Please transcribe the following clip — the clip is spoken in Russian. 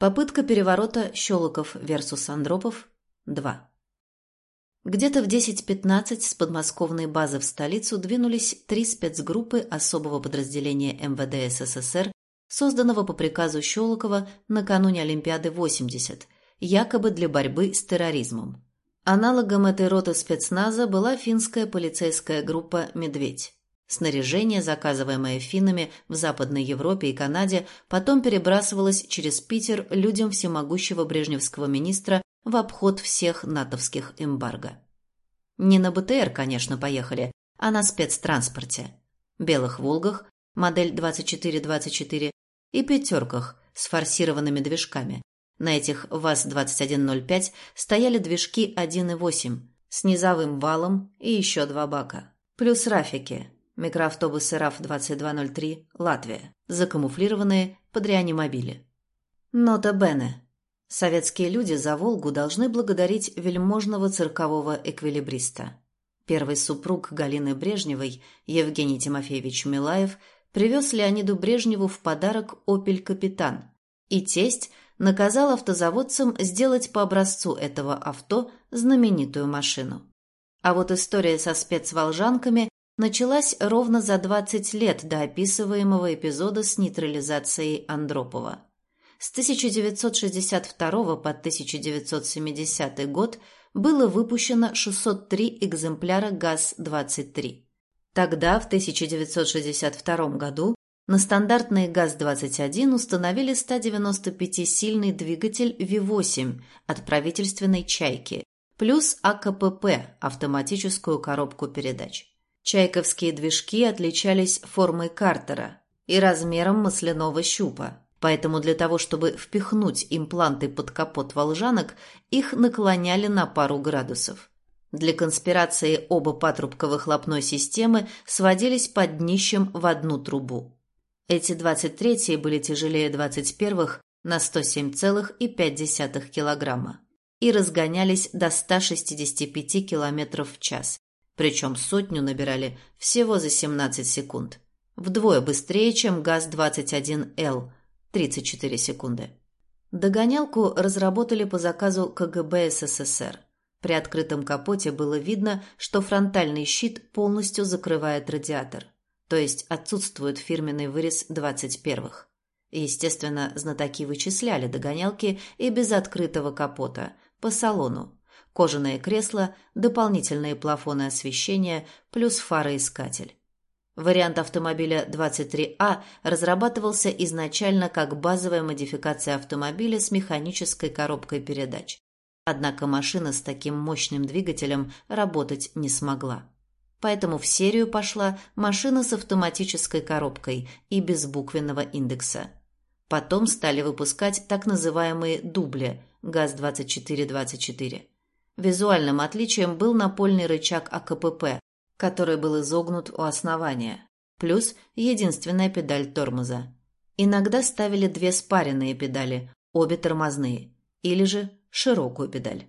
Попытка переворота Щелоков versus Андропов 2. Где-то в 10.15 с подмосковной базы в столицу двинулись три спецгруппы особого подразделения МВД СССР, созданного по приказу Щелокова накануне Олимпиады 80, якобы для борьбы с терроризмом. Аналогом этой роты спецназа была финская полицейская группа «Медведь». Снаряжение, заказываемое финнами в Западной Европе и Канаде, потом перебрасывалось через Питер людям всемогущего брежневского министра в обход всех натовских эмбарго. Не на БТР, конечно, поехали, а на спецтранспорте. Белых «Волгах», модель 2424, и «пятерках» с форсированными движками. На этих ВАЗ-2105 стояли движки 1.8 с низовым валом и еще два бака. Плюс рафики, Микроавтобусы РАФ-2203, Латвия. Закамуфлированные под реанимобили. Нота Бене. Советские люди за Волгу должны благодарить вельможного циркового эквилибриста. Первый супруг Галины Брежневой, Евгений Тимофеевич Милаев, привез Леониду Брежневу в подарок «Опель Капитан», и тесть наказал автозаводцам сделать по образцу этого авто знаменитую машину. А вот история со спецволжанками началась ровно за 20 лет до описываемого эпизода с нейтрализацией Андропова. С 1962 по 1970 год было выпущено 603 экземпляра ГАЗ-23. Тогда, в 1962 году, на стандартный ГАЗ-21 установили 195-сильный двигатель V8 от правительственной «Чайки», плюс АКПП – автоматическую коробку передач. Чайковские движки отличались формой картера и размером масляного щупа, поэтому для того, чтобы впихнуть импланты под капот волжанок, их наклоняли на пару градусов. Для конспирации оба патрубка выхлопной системы сводились под днищем в одну трубу. Эти 23-е были тяжелее 21-х на 107,5 килограмма и разгонялись до 165 км в час, причем сотню набирали всего за 17 секунд. Вдвое быстрее, чем ГАЗ-21Л – 34 секунды. Догонялку разработали по заказу КГБ СССР. При открытом капоте было видно, что фронтальный щит полностью закрывает радиатор, то есть отсутствует фирменный вырез 21-х. Естественно, знатоки вычисляли догонялки и без открытого капота, по салону, кожаное кресло, дополнительные плафоны освещения плюс фароискатель. Вариант автомобиля 23А разрабатывался изначально как базовая модификация автомобиля с механической коробкой передач. Однако машина с таким мощным двигателем работать не смогла. Поэтому в серию пошла машина с автоматической коробкой и без буквенного индекса. Потом стали выпускать так называемые дубли ГАЗ-2424. Визуальным отличием был напольный рычаг АКПП, который был изогнут у основания, плюс единственная педаль тормоза. Иногда ставили две спаренные педали, обе тормозные, или же широкую педаль.